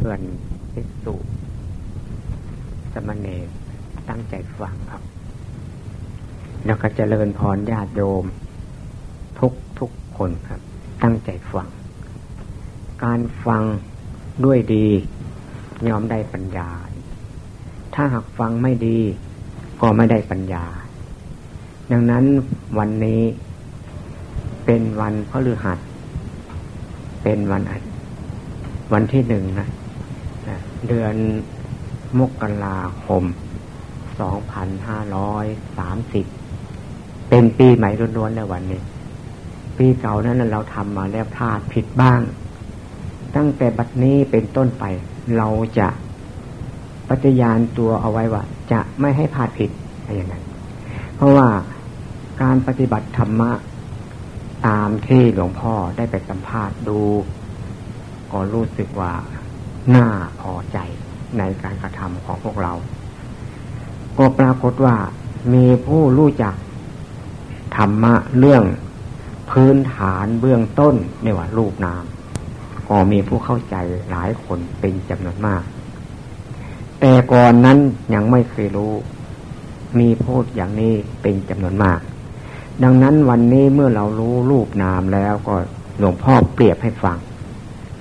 พื่อนพิสุสมณเณรตั้งใจฟังครับ แล้วก็เจริญพรญาติโยม ทุกทุกคนครับ ตั้งใจฟัง การฟังด้วยดียอมได้ปัญญา ถ้าหากฟังไม่ดีก็ไม่ได้ปัญญา ดังนั้นวันนี้เป็นวันพฤหัส เป็นวันอวันที่หนึ่งนะ เดือนมกราคมสองพันห้าร้อยสามสิบเป็นปีใหม่ล้วนๆแล้ววันนี้ ปีเก่านั้นเราทำมาแล้วพลาดผิดบ้าง ตั้งแต่บัดนี้เป็นต้นไป เราจะปฏิญาณตัวเอาไว้ว่า จะไม่ให้พลาดผิดอะไรอย่างนั้น เพราะว่าการปฏิบัติธรรมะตามที่หลวงพ่อได้ไปสัมภาษณ์ดู ก็รู้สึกว่า น่าพอใจในการกระทำของพวกเรา ก็ปรากฏว่ามีผู้รู้จักธรรมะเรื่องพื้นฐานเบื้องต้นในว่ารูปนามก็มีผู้เข้าใจหลายคนเป็นจำนวนมาก แต่ก่อนนั้นยังไม่เคยรู้ มีพูดอย่างนี้เป็นจำนวนมาก ดังนั้นวันนี้เมื่อเรารู้รูปนามแล้วก็หลวงพ่อเปรียบให้ฟัง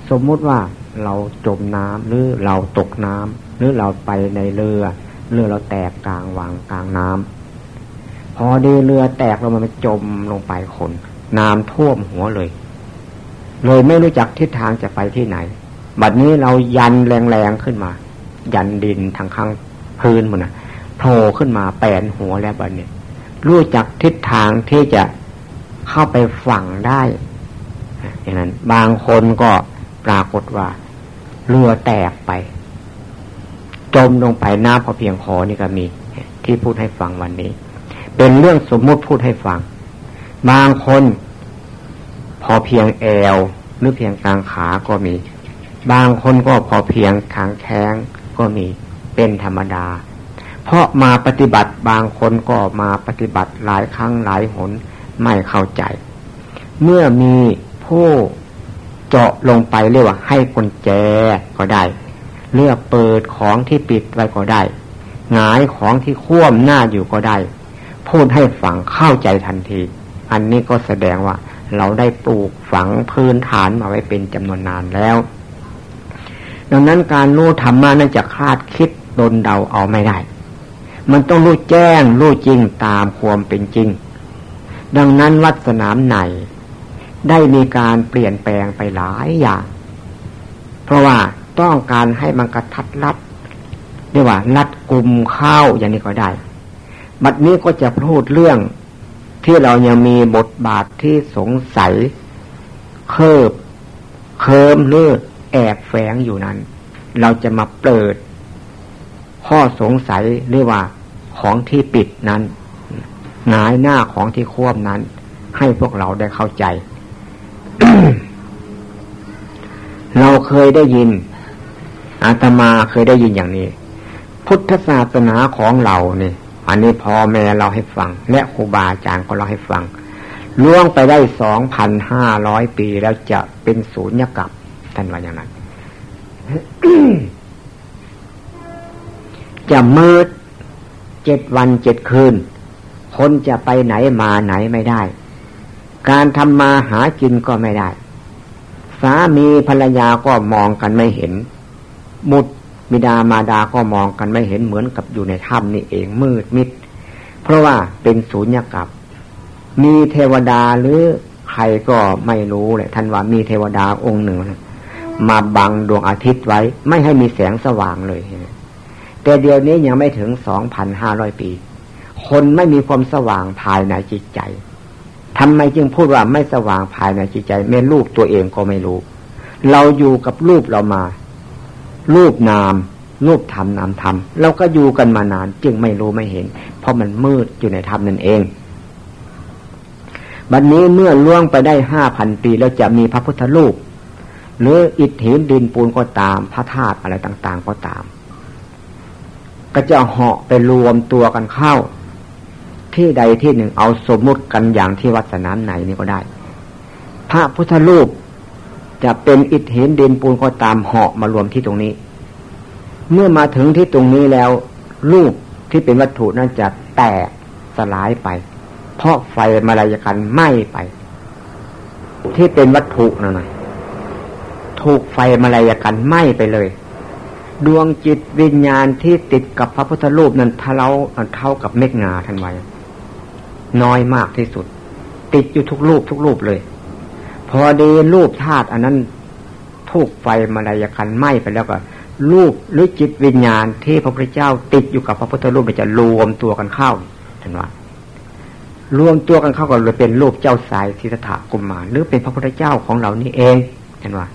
สมมุติว่า เราจมน้ำหรือเราตกน้ำหรือเราไปในเรือเรือเราแตกกลางวังกลางน้ำพอดีเรือแตกลงมาจมลงไปคนน้ำท่วมหัวเลย เลยไม่รู้จักทิศทางจะไปที่ไหน บัดนี้เรายันแรงๆขึ้นมา ยันดินทางข้างพื้นมันนะโผล่ขึ้นมาแปนหัวแล้วบัดนี้รู้จักทิศทางที่จะเข้าไปฝั่งได้อย่างนั้น บางคนก็ปรากฏว่า เรือแตกไป จมลงไปน้ำพอเพียงคอนี่ก็มี ที่พูดให้ฟังวันนี้ เป็นเรื่องสมมุติพูดให้ฟัง บางคน พอเพียงแอวหรือเพียงกลางขาก็มี บางคนก็พอเพียงขางแข้งก็มีเป็นธรรมดา เพราะมาปฏิบัติบางคนก็มาปฏิบัติหลายครั้งหลายหนไม่เข้าใจ เมื่อมีผู้ เจาะลงไปเรียกว่าให้กุญแจก็ได้ เลือกเปิดของที่ปิดไว้ก็ได้หงายของที่คว่ำหน้าอยู่ก็ได้ พูดให้ฝังเข้าใจทันที อันนี้ก็แสดงว่า เราได้ปลูกฝังพื้นฐานมาไว้เป็นจำนวนนานแล้ว ดังนั้นการรู้ธรรมะนั้นจะคาดคิดดนเดาเอาไม่ได้ มันต้องรู้แจ้งรู้จริงตามความเป็นจริง ดังนั้นวัดสนามไหน ได้มีการเปลี่ยนแปลงไปหลายอย่าง เพราะว่าต้องการให้มันกระทัดรัดเรียกว่ารัดกลุ่มข้าวอย่างนี้ก็ได้ บัดนี้ก็จะพูดเรื่องที่เรายังมีบทบาทที่สงสัย เคิบเคิมเลือแอบแฝงอยู่นั้น เราจะมาเปิด ข้อสงสัยเรียกว่าของที่ปิดนั้นหงายหน้าของที่ควบนั้น ให้พวกเราได้เข้าใจ เราเคยได้ยิน อาตมาเคยได้ยินอย่างนี้ พุทธศาสนาของเราเนี่ยอันนี้พ่อแม่เราให้ฟัง และครูบาอาจารย์ก็เราให้ฟังล่วงไปได้สองพันห้าร้อยปีแล้วจะเป็นศูนย์กับท่านว่าอย่างนั้นจะมืดเจ็ดวันเจ็ดคืน คนจะไปไหนมาไหนไม่ได้ การทำมาหากินก็ไม่ได้ สามีภรรยาก็มองกันไม่เห็น มุดมิดามาดาก็มองกันไม่เห็นเหมือนกับอยู่ในถ้ำนี่เองมืดมิด เพราะว่าเป็นศูนย์กับ มีเทวดาหรือใครก็ไม่รู้เลยท่านว่ามีเทวดาองค์หนึ่ง มาบังดวงอาทิตย์ไว้ ไม่ให้มีแสงสว่างเลยแต่เดี๋ยวนี้ยังไม่ถึงสองพันห้าร้อยปี คนไม่มีความสว่างภายในจิตใจ ทำไมจึงพูดว่าไม่สว่างภายในจิตใจแม้รูปตัวเองก็ไม่รู้ เราอยู่กับรูปเรามา รูปนาม รูปธรรมนามธรรมเราก็อยู่กันมานาน จึงไม่รู้ไม่เห็น เพราะมันมืดอยู่ในธรรมนั่นเองบัดนนี้เมื่อล่วงไปได้ห้าพันปีแล้วจะมีพระพุทธรูป หรืออิฐหินดินปูนก็ตามพระธาตุอะไรต่าง ๆ ก็ตาม ก็จะเหาะไปรวมตัวกันเข้า ที่ใดที่หนึ่งเอาสมมุติกันอย่างที่วัดสนามไหนนี่ก็ได้ พระพุทธรูปจะเป็นอิฐหินดินปูนก็ตามเหาะมารวมที่ตรงนี้ เมื่อมาถึงที่ตรงนี้แล้ว รูปที่เป็นวัตถุนั้นจะแตกสลายไป เพราะไฟมาลายกันไหม้ไป ที่เป็นวัตถุนั่นนะถูกไฟมาลายกันไหม้ไปเลย ดวงจิตวิญญาณที่ติดกับพระพุทธรูปนั้นทะเลาเท่ากับเม็ดงาทันไว้ น้อยมากที่สุด ติดอยู่ทุกรูปทุกรูปเลย พอดีรูปธาตุอันนั้นถูกไฟมาลายกันไหม้ไปแล้วก็รูปหรือจิตวิญญาณที่พระพุทธเจ้าติดอยู่กับพระพุทธรูปมันจะรวมตัวกันเข้าเห็นว่ารวมตัวกันเข้าก็เลยเป็นรูปเจ้าสายทิฏฐากุมมารหรือเป็นพระพุทธเจ้าของเรานี่เองเห็นว่า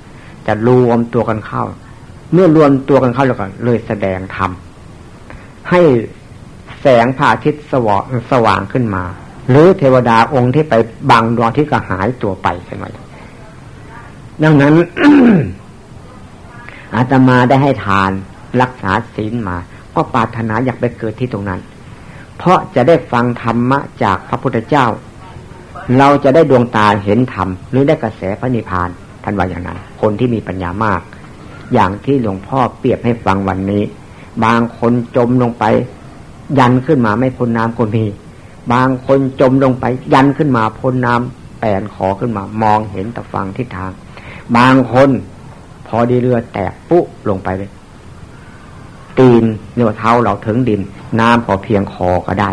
จะรวมตัวกันเข้า เมื่อรวมตัวกันเข้าแล้วก็เลยแสดงธรรมให้แสงพระอาทิตย์สว่างสว่างขึ้นมา หรือเทวดาองค์ที่ไปบังดวงที่ก็หายตัวไปเห็นไหมดังนั้นอาตมาได้ให้ทานรักษาศีลมา ก็ปรารถนาอยากไปเกิดที่ตรงนั้น เพราะจะได้ฟังธรรมะจากพระพุทธเจ้า เราจะได้ดวงตาเห็นธรรมหรือได้กระแสพระนิพพานท่านว่าอย่างนั้น คนที่มีปัญญามาก อย่างที่หลวงพ่อเปรียบให้ฟังวันนี้ บางคนจมลงไป ยันขึ้นมาไม่พ้นน้ำก็มี บางคนจมลงไปยันขึ้นมาพ้นน้ำแปนขอขึ้นมามองเห็นแต่ฟังทิศทาง บางคนพอดีเรือแตกปุ๊ลงไปเลย ตีนเนื้อเท้าเราถึงดิน น้ำพอเพียงคอก็ได้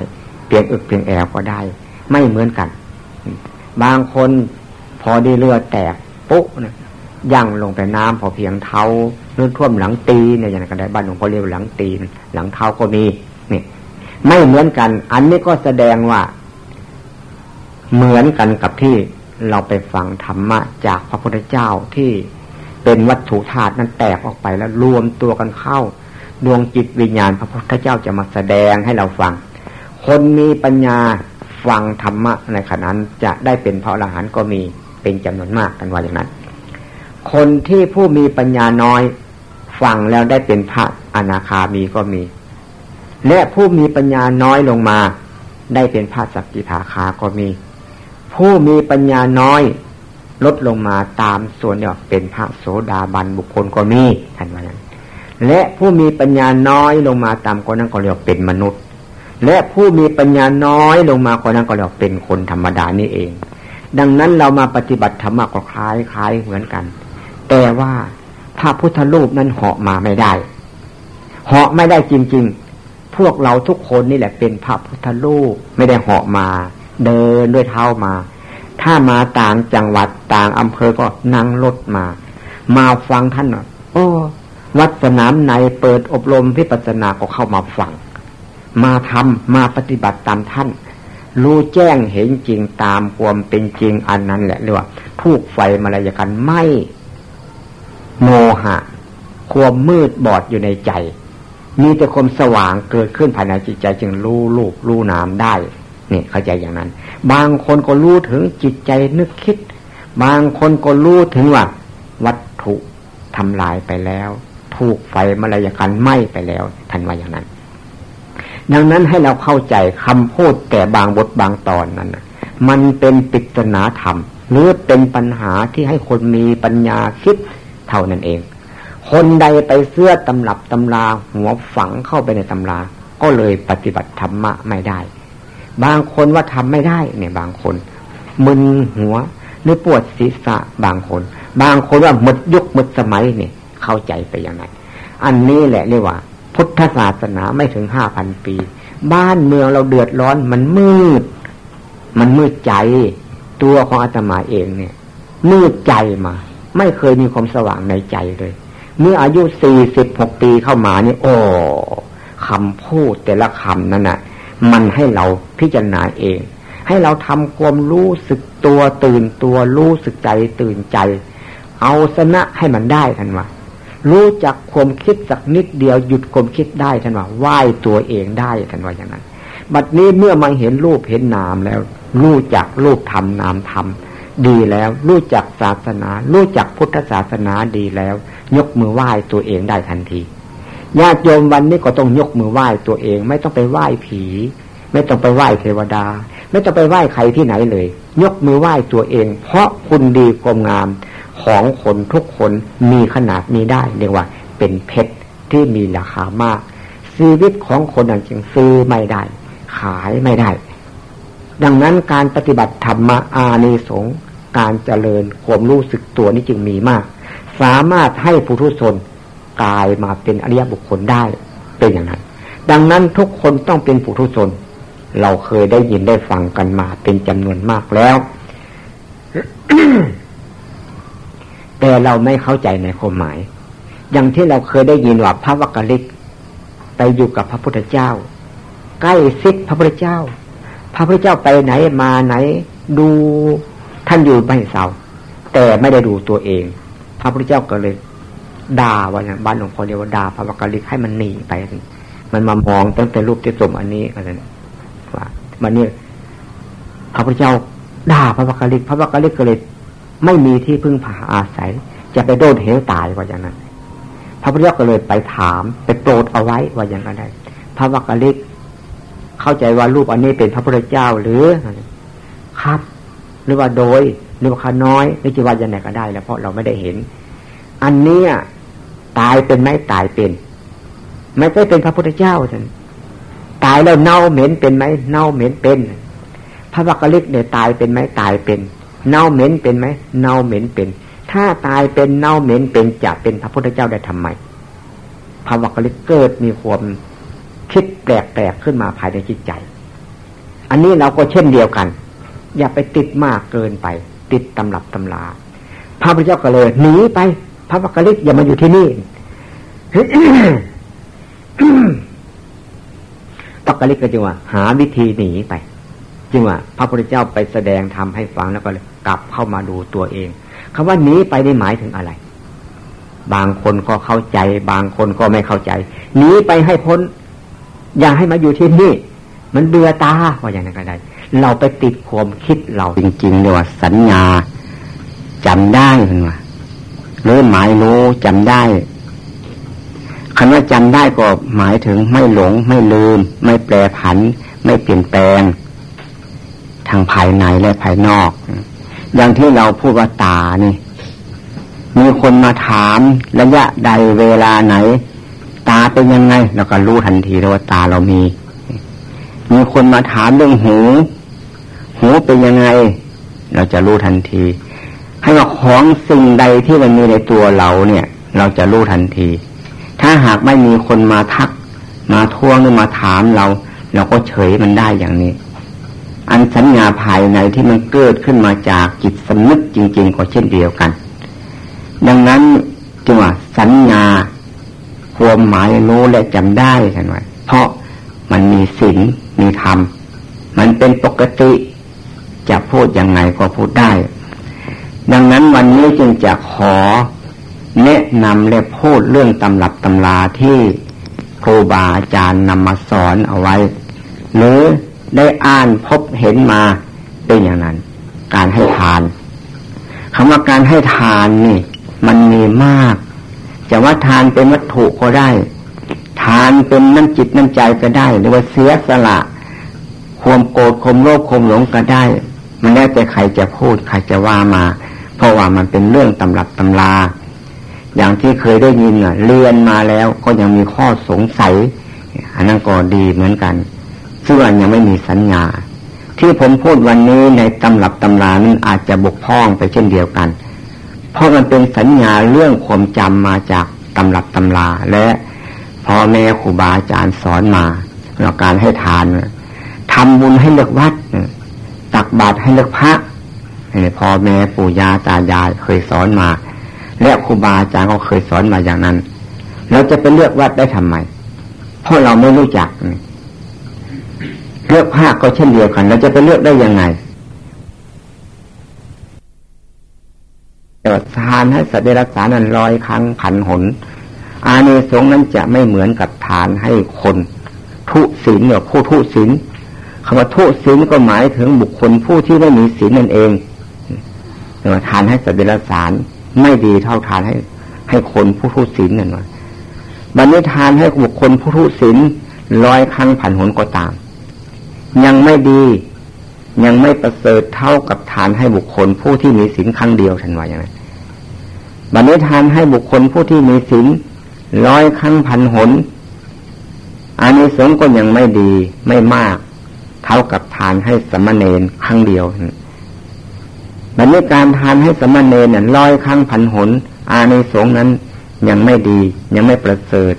เพียงอึกเพียงแอวก็ได้ ไม่เหมือนกัน บางคนพอดีเรือแตกปุ๊นะย่างลงไปน้ำพอเพียงเท้าเลื่อท่วมหลังตีเนี่ยอย่างกันได้บ้านหลวงพ่อเรียกหลังตีน หลังเท้าก็มีเนี่ย ไม่เหมือนกัน อันนี้ก็แสดงว่า เหมือนกันกับที่เราไปฟังธรรมะจากพระพุทธเจ้าที่เป็นวัตถุธาตุนั้นแตกออกไปแล้วรวมตัวกันเข้า ดวงจิตวิญญาณพระพุทธเจ้าจะมาแสดงให้เราฟัง คนมีปัญญาฟังธรรมะในขณะนั้นจะได้เป็นพระอรหันต์ก็มีเป็นจำนวนมากกันว่าอย่างนั้น คนที่ผู้มีปัญญาน้อยฟังแล้วได้เป็นพระอนาคามีก็มี และผู้มีปัญญาน้อยลงมา ได้เป็นพระสักกิทาคาก็มี ผู้มีปัญญาน้อยลดลงมาตามส่วนเนี่ยเป็นพระโสดาบันบุคคลก็มีท่านว่าอย่างและผู้มีปัญญาน้อยลงมาตามคนนั้นก็เรียกเป็นมนุษย์ และผู้มีปัญญาน้อยลงมาคนนั้นก็เรียกเป็นคนธรรมดานี่เอง ดังนั้นเรามาปฏิบัติธรรมก็คล้ายคล้ายเหมือนกัน แต่ว่าพระพุทธรูปนั้นเหาะมาไม่ได้เหาะไม่ได้จริง ๆ พวกเราทุกคนนี่แหละเป็นพระพุทธรูปไม่ได้เหาะมา เดินด้วยเท้ามา ถ้ามาต่างจังหวัดต่างอำเภอก็นั่งรถมา มาฟังท่านโอ้วัดสนามในเปิดอบรมพิปัสนาก็เข้ามาฟัง มาทำมาปฏิบัติตามท่าน รู้แจ้งเห็นจริงตามความเป็นจริงอันนั้นแหละเรียกว่าทูกไฟมาลายกันไม่โมหะ ความมืดบอดอยู่ในใจ มีแต่ความสว่างเกิดขึ้นภายในจิตใจจึงรู้ลูกรู้นามได้นี่เข้าใจอย่างนั้น บางคนก็รู้ถึงจิตใจนึกคิด บางคนก็รู้ถึงว่า วัตถุทำลายไปแล้ว ถูกไฟมลายกันไหม้ไปแล้วทันว่าอย่างนั้น ดังนั้นให้เราเข้าใจคำพูดแต่บางบทบางตอนนั้นมันเป็นปริศนาธรรม หรือเป็นปัญหาที่ให้คนมีปัญญาคิดเท่านั้นเอง คนใดไปเสื้อตำรับตำราหัวฝังเข้าไปในตำรา ก็เลยปฏิบัติธรรมะไม่ได้ บางคนว่าทำไม่ได้ เนี่ยบางคน มึนหัวหรือปวดศีรษะบางคน บางคนว่าหมดยุคหมดสมัยเนี่ยเข้าใจไปอย่างไรอันนี้แหละเรียกว่า พุทธศาสนาไม่ถึงห้าพันปี บ้านเมืองเราเดือดร้อนมันมืด มันมืดใจตัวของอาตมาเองเนี่ยมืดใจมา ไม่เคยมีความสว่างในใจเลย เมื่ออายุสี่สิบหกปีเข้ามานี่โอ้คำพูดแต่ละคำนั่นน่ะ มันให้เราพิจารณาเอง ให้เราทำความรู้สึกตัวตื่นตัวรู้สึกใจตื่นใจ เอาชนะให้มันได้ทันว่ารู้จักความคิดสักนิดเดียวหยุดความคิดได้ทันว่าไหวตัวเองได้ทันว่าอย่างนั้น บัดนี้เมื่อมาเห็นรูปเห็นนามแล้ว รู้จักรูปธรรมนามธรรม ดีแล้ว รู้จักศาสนา รู้จักพุทธศาสนาดีแล้ว ยกมือไหว้ตัวเองได้ทันทีญาติโยมวันนี้ก็ต้องยกมือไหว้ตัวเอง ไม่ต้องไปไหว้ผี ไม่ต้องไปไหว้เทวดา ไม่ต้องไปไหว้ใครที่ไหนเลย ยกมือไหว้ตัวเอง เพราะคุณดีความงามของคนทุกคนมีขนาดมีได้เรียกว่า เป็นเพชรที่มีราคามากชีวิตของคนนั้นจึงซื้อไม่ได้ ขายไม่ได้ ดังนั้นการปฏิบัติธรรมอานิสงส์การเจริญความรู้สึกตัวนี้จึงมีมาก สามารถให้ผู้ทุชนกลายมาเป็นอริยบุคคลได้เป็นอย่างนั้น ดังนั้นทุกคนต้องเป็นผู้ทุชน เราเคยได้ยินได้ฟังกันมาเป็นจำนวนมากแล้ว แต่เราไม่เข้าใจในความหมาย อย่างที่เราเคยได้ยินว่าพระวักกลิกไปอยู่กับพระพุทธเจ้า ใกล้ซิดพระพุทธเจ้า พระพุทธเจ้าไปไหนมาไหน ดูท่านอยู่ไม่เศร้าแต่ไม่ได้ดูตัวเอง พระพุทธเจ้าก็เลยด่าวันนั้นบ้านหลวงพ่อเรียกว่าด่าพระวักกะลิกให้มันหนีไป มันมามองตั้งแต่รูปที่สมอันนี้อะไรว่ามันนี่พระพุทธเจ้าด่าพระวักกะลิก พระวักกะลิกก็เลยไม่มีที่พึ่งพาอาศัย จะไปโดนเหวตายว่าอย่างนั้น พระพุทธเจ้าก็เลยไปถามไปโปรดเอาไว้ว่าอย่างได้พระวักกะลิก เข้าใจว่ารูปอันนี้เป็นพระพุทธเจ้าหรือครับ หรือว่าโดยหรือว่าขาน้อยหรือจะว่าอย่างไรก็ได้แล้วเพราะเราไม่ได้เห็น อันนี้ตายเป็นไม่ตายเป็น ไม่ใช่เป็นพระพุทธเจ้าท่านตายแล้วเน่าเหม็นเป็นไหมเน่าเหม็นเป็น พระวักกะลิกเนี่ยตายเป็นไหมตายเป็น เน่าเหม็นเป็นไหมเน่าเหม็นเป็น ถ้าตายเป็นเน่าเหม็นเป็นจะเป็นพระพุทธเจ้าได้ทำไมพระวักกะลิกเกิดมีความ คิดแปลกๆขึ้นมาภายในจิตใจ อันนี้เราก็เช่นเดียวกัน อย่าไปติดมากเกินไป ติดตำรับตำลาพระพุทธเจ้าก็เลยหนีไป พระวักกะลิกอย่ามาอยู่ที่นี่ปักกะลิกก็จึงว่า หาวิธีหนีไปจึงว่า พระพุทธเจ้าไปแสดงทำให้ฟังแล้วก็กลับเข้ามาดูตัวเองคำว่าหนีไปได้หมายถึงอะไร บางคนก็เข้าใจ บางคนก็ไม่เข้าใจหนีไปให้พ้น อย่าให้มาอยู่ที่นี่มันเบื่อตาว่าอย่างนั้นก็ได้ เราไปติดความคิดเราจริงๆเนี่ยว่าสัญญาจำได้เห็นว่าหรือหมายรู้จำได้คำว่าจำได้ก็หมายถึงไม่หลง ไม่ลืม ไม่แปรผัน ไม่เปลี่ยนแปลง ทางภายในและภายนอก อย่างที่เราพูดว่าตานี่ มีคนมาถามระยะใดเวลาไหน ตาเป็นยังไงเราก็รู้ทันทีว่าตาเรามี มีคนมาถามเรื่องหู หูเป็นยังไง เราจะรู้ทันที ให้ว่าของสิ่งใดที่มันมีในตัวเราเนี่ย เราจะรู้ทันที ถ้าหากไม่มีคนมาทัก มาทวงหรือมาถามเรา เราก็เฉยมันได้อย่างนี้ อันสัญญาภายในที่มันเกิดขึ้นมาจากจิตสำนึกจริง ๆ ก็เช่นเดียวกัน ดังนั้นจึงว่าสัญญา ความหมายรู้และจำได้กันไว้เพราะมันมีศีลมีธรรม มันเป็นปกติ จะพูดยังไงก็พูดได้ ดังนั้นวันนี้จึงจะขอแนะนำและพูดเรื่องตำรับตำราที่ครูบาอาจารย์นำมาสอนเอาไว้ หรือได้อ่านพบเห็นมาเป็นอย่างนั้น การให้ทานคำว่าการให้ทานนี่ มันมีมาก จะว่าทานเป็นวัตถุก็ได้ ทานเป็นน้ำจิตน้ำใจก็ได้ หรือว่าเสียสละความโกรธความโลภความหลงก็ได้ มันแล้วแต่ใครจะพูดใครจะว่ามา เพราะว่ามันเป็นเรื่องตำรับตำราอย่างที่เคยได้ยินอะเรียนมาแล้วก็ยังมีข้อสงสัยอันนั้นก็ดีเหมือนกันซึ่งยังไม่มีสัญญา ที่ผมพูดวันนี้ในตำรับตำรานั้นอาจจะบกพร่องไปเช่นเดียวกัน เพราะมันเป็นสัญญาเรื่องความจำมาจากตำรับตำราและพ่อแม่ครูบาอาจารย์สอนมาเรื่การให้ทานทำบุญให้เลือกวัดตักบาตรให้เลือกพระพ่อแม่ปู่ย่าตายายเคยสอนมา และครูบาอาจารย์เขาเคยสอนมาอย่างนั้น เราจะไปเลือกวัดได้ทำไม เพราะเราไม่รู้จัก เลือกภาคก็เช่นเดียวกัน เราจะไปเลือกได้ยังไงแต่ ทานให้สัตว์ได้รักษานั้นร้อยครั้งผันหน อานิสงส์นั้นจะไม่เหมือนกับทานให้คน ทุศีลหรือผู้ทุศีลคำว่าทุศีลก็หมายถึงบุคคลผู้ที่ไม่มีศีลนั่นเองแต่ว่าทานให้สัตว์ได้รักษาไม่ดีเท่าทานให้ ให้คนผู้ทุศีลนั่นวะบันนี้ทานให้บุคคลผู้ทุศีลร้อยครั้งผันหนก็ตาม ยังไม่ดี ยังไม่ประเสริฐเท่ากับทานให้บุคคลผู้ที่มีศีลครั้งเดียวฉันว่าอย่างนั้นบันนี้ทานให้บุคคลผู้ที่มีศีลร้อยครั้งพันหนอานิสงส์ก็ยังไม่ดีไม่มาก เท่ากับทานให้สมณเณรครั้งเดียวบันนี้การทานให้สมณเณรเนี่ยร้อยครั้งพันหนอานิสงส์นั้นยังไม่ดี ยังไม่ประเสริฐ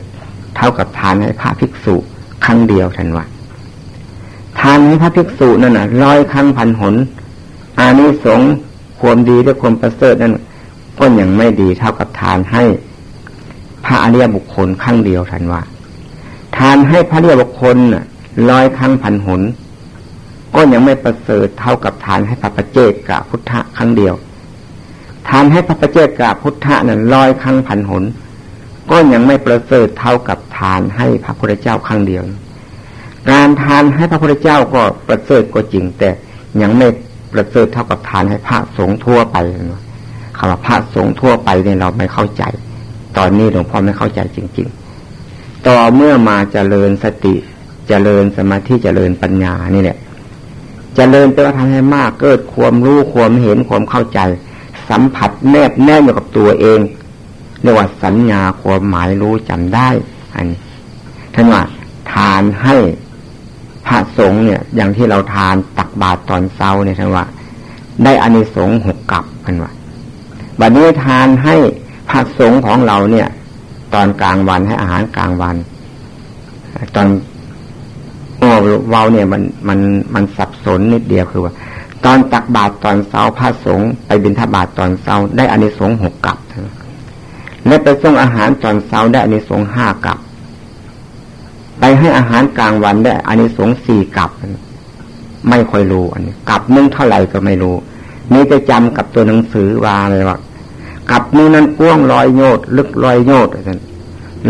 เท่ากับทานให้พระภิกษุครั้งเดียวทันว่า ทานให้พระภิกษุนั่นน่ะร้อยครั้งพันหนอานิสงส์ความดีและความประเสริฐนั้นก็ยังไม่ดีเท่ากับทานให้พระอริยบุคคลครั้งเดียวทันว่า ทานให้พระอริยบุคคลร้อยครั้งพันหน ก็ยังไม่ประเสริฐเท่ากับทานให้พระประเจกกะพุทธะครั้งเดียว ทานให้พระประเจกกะพุทธะนั้นร้อยครั้งพันหน ก็ยังไม่ประเสริฐเท่ากับทานให้พระพุทธเจ้าครั้งเดียว การทานให้พระพุทธเจ้าก็ประเสริฐก็จริง แต่ยังไม่ประเสริฐเท่ากับทานให้พระสงฆ์ทั่วไปคำว่าพระสงฆ์ทั่วไปเนี่ยเราไม่เข้าใจ ตอนนี้หลวงพ่อไม่เข้าใจจริง ๆ ต่อเมื่อมาเจริญสติเจริญสมาธิเจริญปัญญานี่แหละเจริญแต่ว่าทำให้มากเกิดความรู้ความเห็นความเข้าใจ สัมผัสแนบแน่นอยู่กับตัวเองเรียกว่าสัญญาความหมายรู้จำได้ อันนี้ท่านว่าทานให้ พระสงฆ์เนี่ย อย่างที่เราทานตักบาตรตอนเช้าเนี่ยท่านว่า ได้อานิสงส์หกกับกันว่าบัดนี้ทานให้พระสงฆ์ของเราเนี่ย ตอนกลางวันให้อาหารกลางวัน ตอนโอ้เวาเนี่ยมันมันมันสับสนนิดเดียวคือว่า ตอนตักบาตรตอนเช้าพระสงฆ์ไปบิณฑบาตตอนเช้าได้อานิสงส์หกกับและไปส่งอาหารตอนเช้าได้อานิสงส์ห้ากับ ไปให้อาหารกลางวันได้อานิสงส์สี่กับไม่ค่อยรู้อันนี้กับนึ่งเท่าไหร่ก็ไม่รู้นี่จะจำกับตัวหนังสือว่าเลยว่ากับนี้นั้นกว้างลอยโยดลึกลอยโยดท่น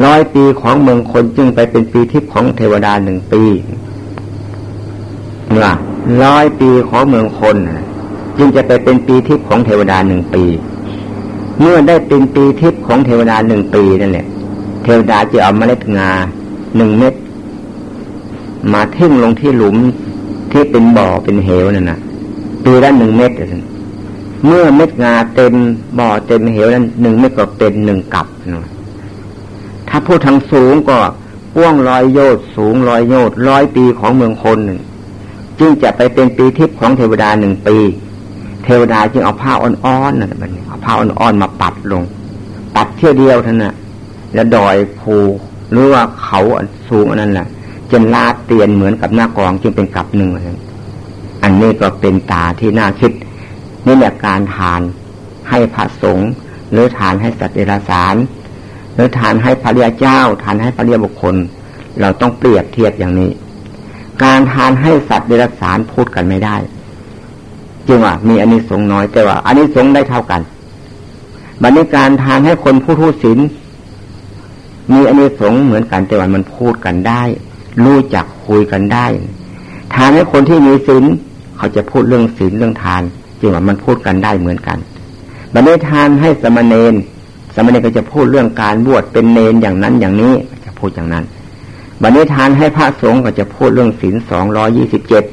ร้อยปีของเมืองคนจึงไปเป็นปีทิพย์ของเทวดาหนึ่งปีเมื่อร้อยปีของเมืองคนจึงจะไปเป็นปีทิพย์ของเทวดาหนึ่งปี เมื่อได้เป็นปีทิพย์ของเทวดาหนึ่งปีนั่นแหละเทวดาจะเอาเมล็ดงา หนึ่งเม็ดมาทิ้งลงที่หลุมที่เป็นบ่อเป็นเหวนั่นนะปีละหนึ่งเม็ดเมื่อเม็ดงาเต็มบ่อเต็มเหวนั้นหนึ่งเม็ดก็เป็นหนึ่งกับนะถ้าพูดทางสูงก็ป้วงลอยโยดสูงลอยโยดร้อยปีของเมืองคนหนึ่งจึงจะไปเป็นปีทิพย์ของเทวดาหนึ่งปี เทวดาจึงเอาผ้าอ่อนๆนั่นมันเอาผ้าอ่อนๆมาปัดลง ปัดเที่ยวเดียวท่านน่ะแล้วดอยภู หรือว่าเขาสูงอันนั้นแหละจนลาดเตียนเหมือนกับหน้ากองจึงเป็นกับหนึ่งอันนี้ก็เป็นตาที่น่าคิดนี่แหละการทานให้พระสงฆ์หรือทานให้สัตว์เดรัจฉานหรือทานให้พระเรียเจ้า ทานให้พระเรียบุคคล เราต้องเปรียบเทียบอย่างนี้ การทานให้สัตว์เดรัจฉานพูดกันไม่ได้จึงว่ามีอันนี้สงน้อยแต่ว่าอันนี้สงได้เท่ากันบัดนี้การทานให้คนผู้ทุศีล มีอันนี้สงเหมือนกันแต่ว่ามันพูดกันได้ รู้จักคุยกันได้ทานให้คนที่มีศีลเขาจะพูดเรื่องศีลเรื่องทานจึงว่ามันพูดกันได้เหมือนกันบัดนี้ทานให้สมณเณรสมณเณรก็จะพูดเรื่องการบวชเป็นเนนอย่างนั้นอย่างนี้จะพูดอย่างนั้นบัดนี้ทานให้พระสงฆ์ก็จะพูดเรื่องศีลสองร้อยี่สิบเจ็ด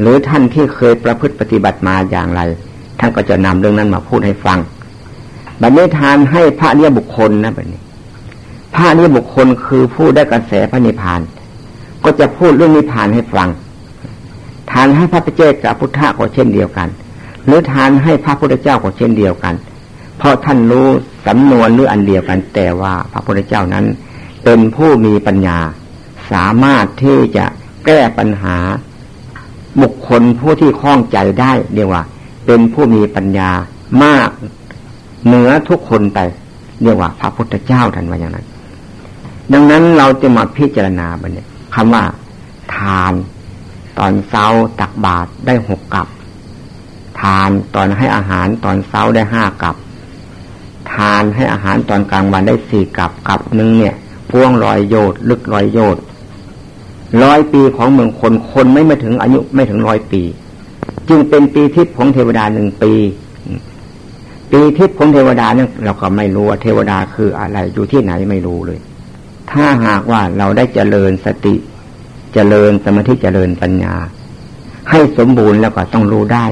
หรือท่านที่เคยประพฤติปฏิบัติมาอย่างไร ท่านก็จะนำเรื่องนั้นมาพูดให้ฟังบัดนี้ทานให้พระเนียบุคคลนะแบบนี้ พระนียบุคคลคือผู้ได้กระแสพระนิพพาน ก็จะพูดเรื่องนิพพานให้ฟัง ทานให้พระพเจ้ากับพุทธะก็เช่นเดียวกัน หรือทานให้พระพุทธเจ้าก็เช่นเดียวกัน เพราะท่านรู้สำนวนหรืออันเดียวกัน แต่ว่าพระพุทธเจ้านั้น เป็นผู้มีปัญญา สามารถที่จะแก้ปัญหา บุคคลผู้ที่คล้องใจได้เรียกว่า เป็นผู้มีปัญญามากเหนือทุกคนไปเรียกว่าพระพุทธเจ้าท่านว่าอย่างนั้น ดังนั้นเราจะมาพิจารณาบันเนี่ยคำว่าทาน ตอนเช้าตักบาตรได้หกกับ ทานตอนให้อาหารตอนเช้าได้ห้ากับ ทานให้อาหารตอนกลางวันได้สี่กับกับหนึ่งเนี่ยพ่วงรอยโยดลึกรอยโยดร้อยปีของเมืองคนคนไม่มาถึงอายุไม่ถึงร้อยปี จึงเป็นปีทิพย์ของเทวดาหนึ่งปี ปีทิพย์ของเทวดาเนี่ยเราก็ไม่รู้ว่าเทวดาคืออะไรอยู่ที่ไหนไม่รู้เลย ถ้าหากว่าเราได้เจริญสติ เจริญสมาธิเจริญปัญญา ให้สมบูรณ์แล้วก็ต้องรู้ได้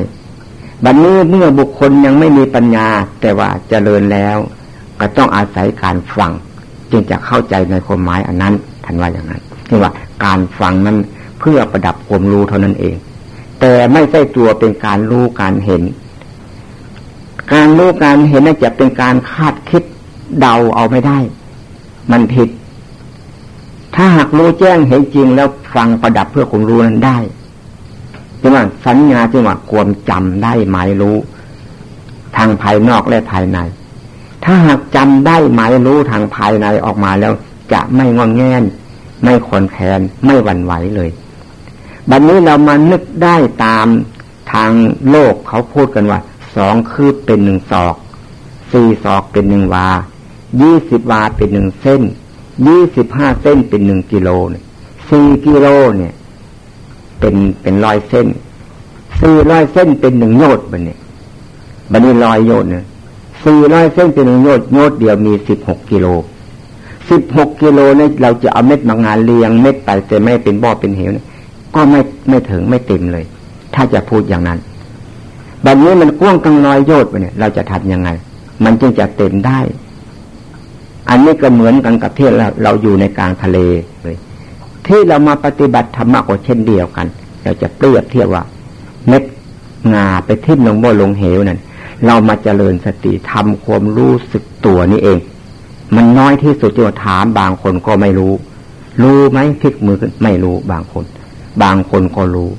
บัดนนี้เมื่อบุคคลยังไม่มีปัญญา แต่ว่าเจริญแล้ว ก็ต้องอาศัยการฟัง จึงจะเข้าใจในความหมายอันนั้นท่านว่าอย่างนั้นนี่ว่าการฟังนั้นเพื่อประดับความรู้เท่านั้นเอง แต่ไม่ใช่ตัวเป็นการรู้การเห็น การรู้การเห็นน่าจะเป็นการคาดคิดเดาเอาไม่ได้ มันผิด ถ้าหากรู้แจ้งเห็นจริงแล้วฟังประดับเพื่อความรู้นั้นได้จึงว่าสัญญาจึงว่าความจำได้หมายรู้ ทางภายนอกและภายใน ถ้าหากจำได้หมายรู้ทางภายในออกมาแล้ว จะไม่งอนแงนไม่ขนแขนไม่หวั่นไหวเลยบัดนนี้เรามานึกได้ตามทางโลกเขาพูดกันว่าสองคืบเป็นหนึ่งศอก สี่ศอกเป็นหนึ่งวา ยี่สิบวาเป็นหนึ่งเส้น ยี่สิบห้าเส้นเป็นหนึ่งกิโลเนี่ยสี่กิโลเนี่ย เป็นเป็นร้อยเส้นสี่ร้อยเส้นเป็นหนึ่งโยดบันนี้บันนี้ร้อยโยดเนี่ยสี่ร้อยเส้นเป็นหนึ่งโยดโยดเดียวมีสิบหกกิโลสิบหกกิโลเนี่ยเราจะเอาเม็ดมางานเลียงเม็ดไปแต่ไม่เป็นบ่อเป็นเหวเนี่ยก็ไม่ไม่ถึงไม่เต็มเลย ถ้าจะพูดอย่างนั้นบัดนี้มันกว้างกังลอยโยดไปเนี่ย เราจะทำยังไง มันจึงจะเต็มได้ อันนี้ก็เหมือนกันกับที่เราเราอยู่ในกลางทะเลเลยที่เรามาปฏิบัติธรรมะก็เช่นเดียวกัน เราจะเปรียบเทียบว่า เม็ดงาไปทิ่มลงบ่อลงเหวนั่นเรามาเจริญสติทำความรู้สึกตัวนี่เอง มันน้อยที่สุดที่ว่าถามบางคนก็ไม่รู้ รู้ไหมพลิกมือขึ้นไม่รู้บางคน บางคนก็รู้